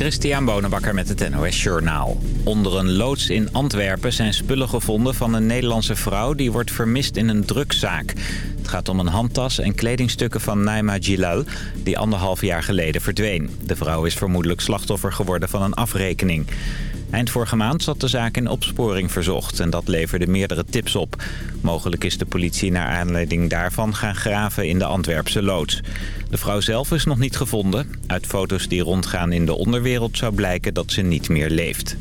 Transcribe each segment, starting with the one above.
Christian Bonenbakker met het NOS Journaal. Onder een loods in Antwerpen zijn spullen gevonden van een Nederlandse vrouw... die wordt vermist in een drugszaak. Het gaat om een handtas en kledingstukken van Naima Gilal... die anderhalf jaar geleden verdween. De vrouw is vermoedelijk slachtoffer geworden van een afrekening. Eind vorige maand zat de zaak in opsporing verzocht en dat leverde meerdere tips op. Mogelijk is de politie naar aanleiding daarvan gaan graven in de Antwerpse loods. De vrouw zelf is nog niet gevonden. Uit foto's die rondgaan in de onderwereld zou blijken dat ze niet meer leeft.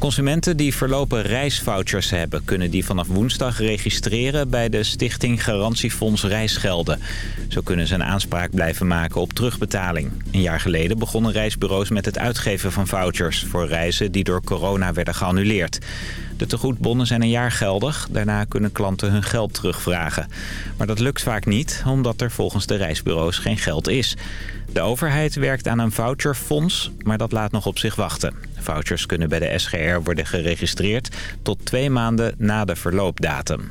Consumenten die verlopen reisvouchers hebben... kunnen die vanaf woensdag registreren bij de Stichting Garantiefonds Reisgelden. Zo kunnen ze een aanspraak blijven maken op terugbetaling. Een jaar geleden begonnen reisbureaus met het uitgeven van vouchers... voor reizen die door corona werden geannuleerd. De tegoedbonnen zijn een jaar geldig. Daarna kunnen klanten hun geld terugvragen. Maar dat lukt vaak niet, omdat er volgens de reisbureaus geen geld is. De overheid werkt aan een voucherfonds, maar dat laat nog op zich wachten. Vouchers kunnen bij de SGR worden geregistreerd tot twee maanden na de verloopdatum.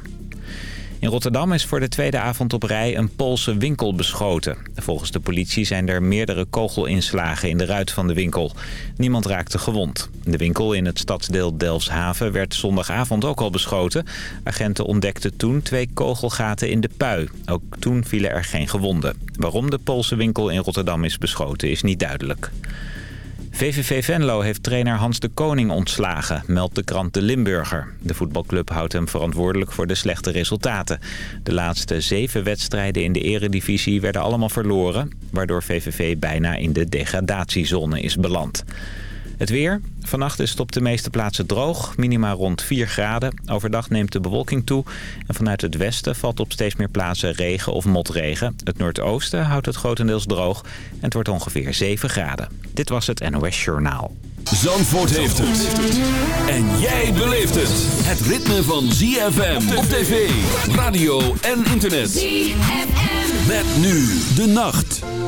In Rotterdam is voor de tweede avond op rij een Poolse winkel beschoten. Volgens de politie zijn er meerdere kogelinslagen in de ruit van de winkel. Niemand raakte gewond. De winkel in het stadsdeel Delfshaven werd zondagavond ook al beschoten. Agenten ontdekten toen twee kogelgaten in de pui. Ook toen vielen er geen gewonden. Waarom de Poolse winkel in Rotterdam is beschoten is niet duidelijk. VVV Venlo heeft trainer Hans de Koning ontslagen, meldt de krant De Limburger. De voetbalclub houdt hem verantwoordelijk voor de slechte resultaten. De laatste zeven wedstrijden in de eredivisie werden allemaal verloren... waardoor VVV bijna in de degradatiezone is beland. Het weer. Vannacht is het op de meeste plaatsen droog. Minima rond 4 graden. Overdag neemt de bewolking toe. En vanuit het westen valt op steeds meer plaatsen regen of motregen. Het noordoosten houdt het grotendeels droog. En het wordt ongeveer 7 graden. Dit was het NOS Journaal. Zandvoort heeft het. En jij beleeft het. Het ritme van ZFM op tv, radio en internet. ZFM. Met nu de nacht.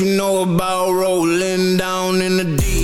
You know about rolling down in the deep?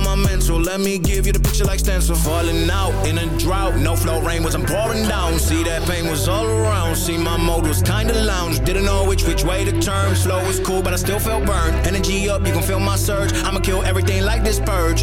my mental. Let me give you the picture like stencil. Falling out in a drought. No flow rain wasn't pouring down. See that pain was all around. See my mode was kinda lounge. Didn't know which which way to turn. Slow was cool, but I still felt burned. Energy up, you can feel my surge. I'ma kill everything like this purge.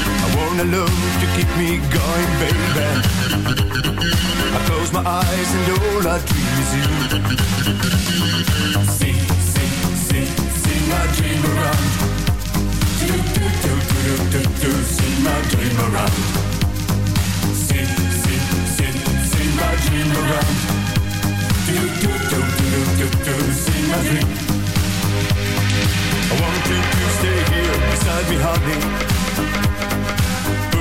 I a love to keep me going, baby. I close my eyes and all I dream is you. See, see, see, see my dream around. Do, do, do, do, do, do, see my dream around. See, see, see, see my dream around. Do, do, do, do, do, do, see my dream. I want you to stay here beside me, honey.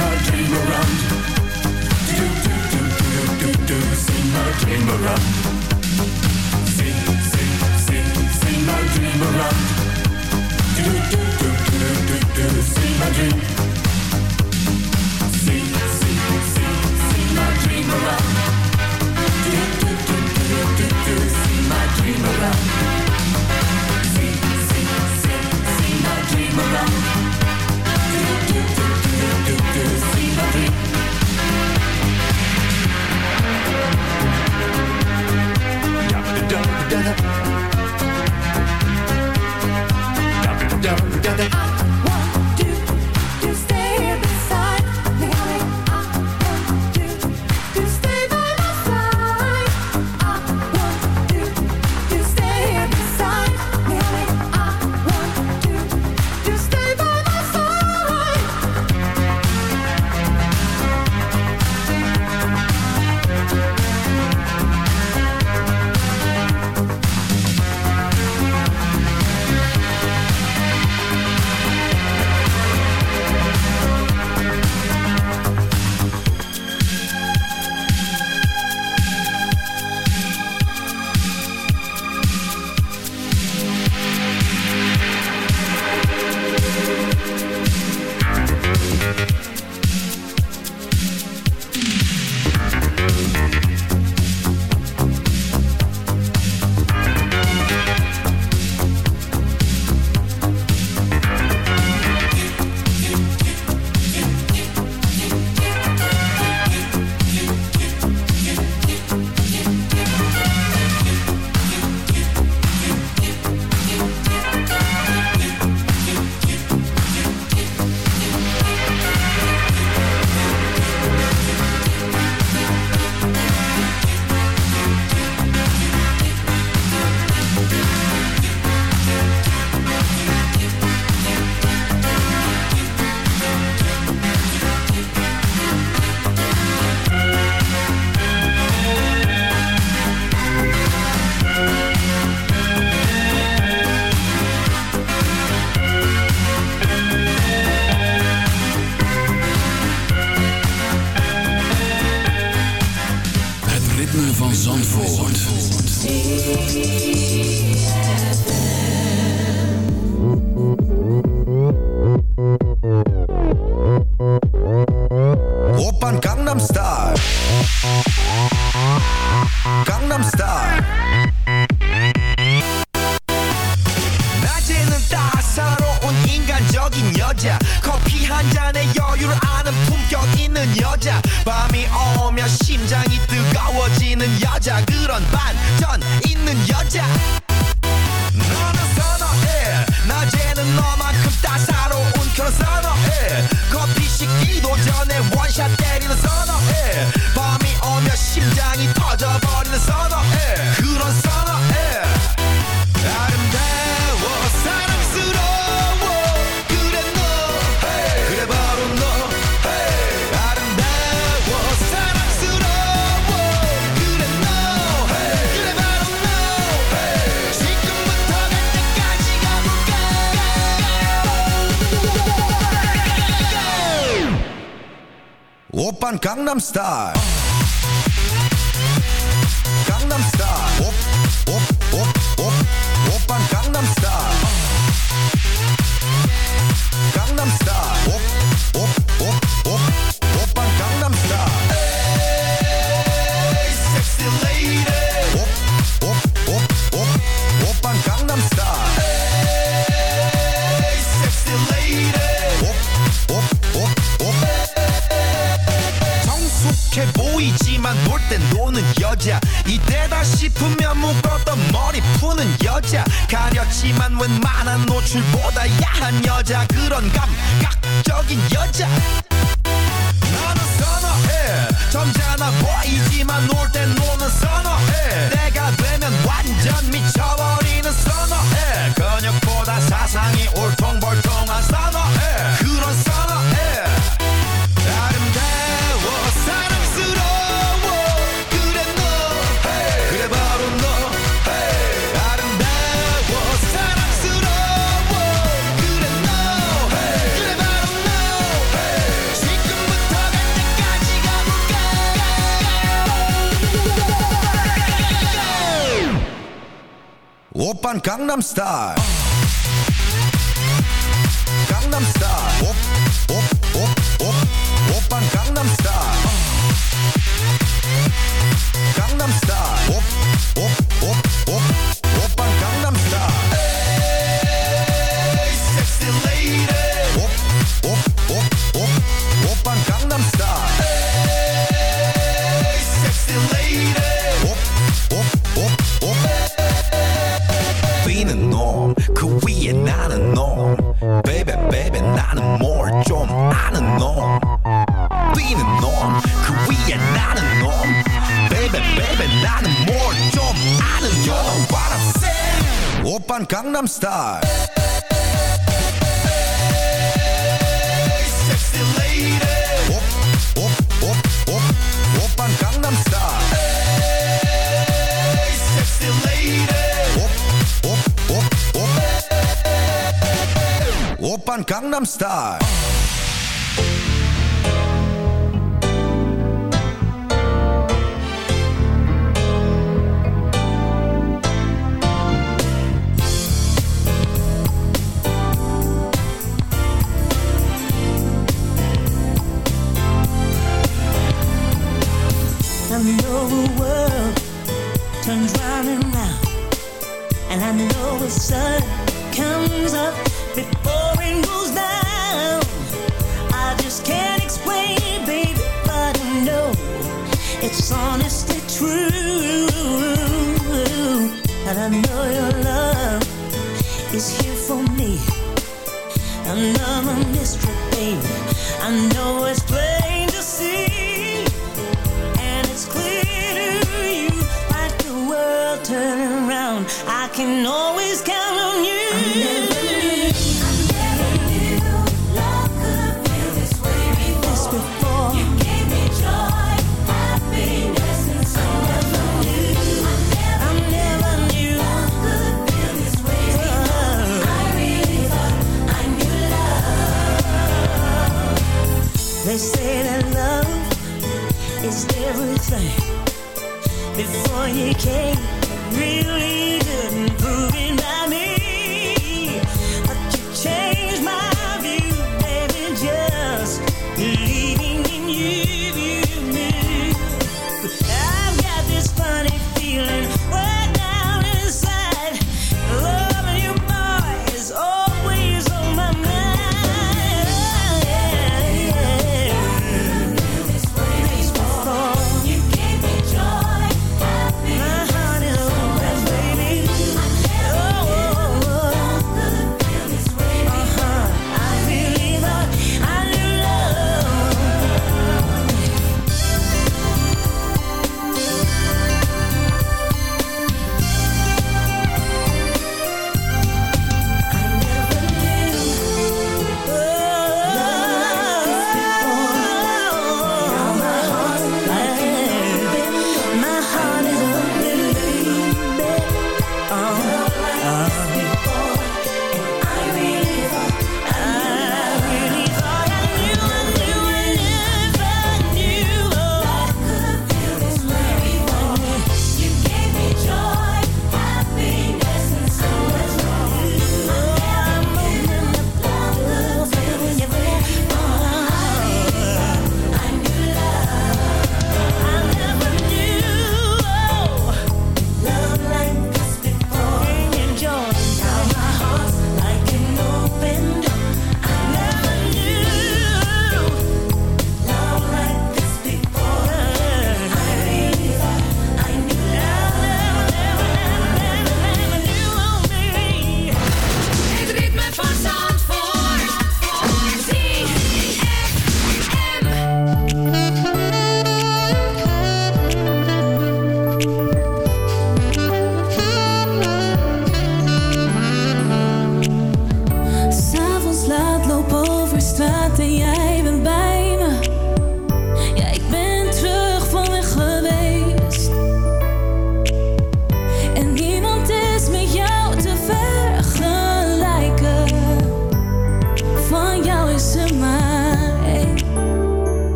My dream around my dream around. Sing, sing, sing, sing my dream around. Do do do do do do do, sing my dream. My dream around. Do do do do do do, sing my dream around. Da I'm star. Gangnam Style. star. Op aan Gangnam Style.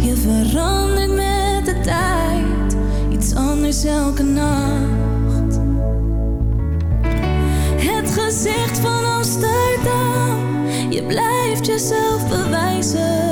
Je verandert met de tijd, iets anders elke nacht. Het gezicht van Amsterdam, je blijft jezelf bewijzen.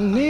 Anne.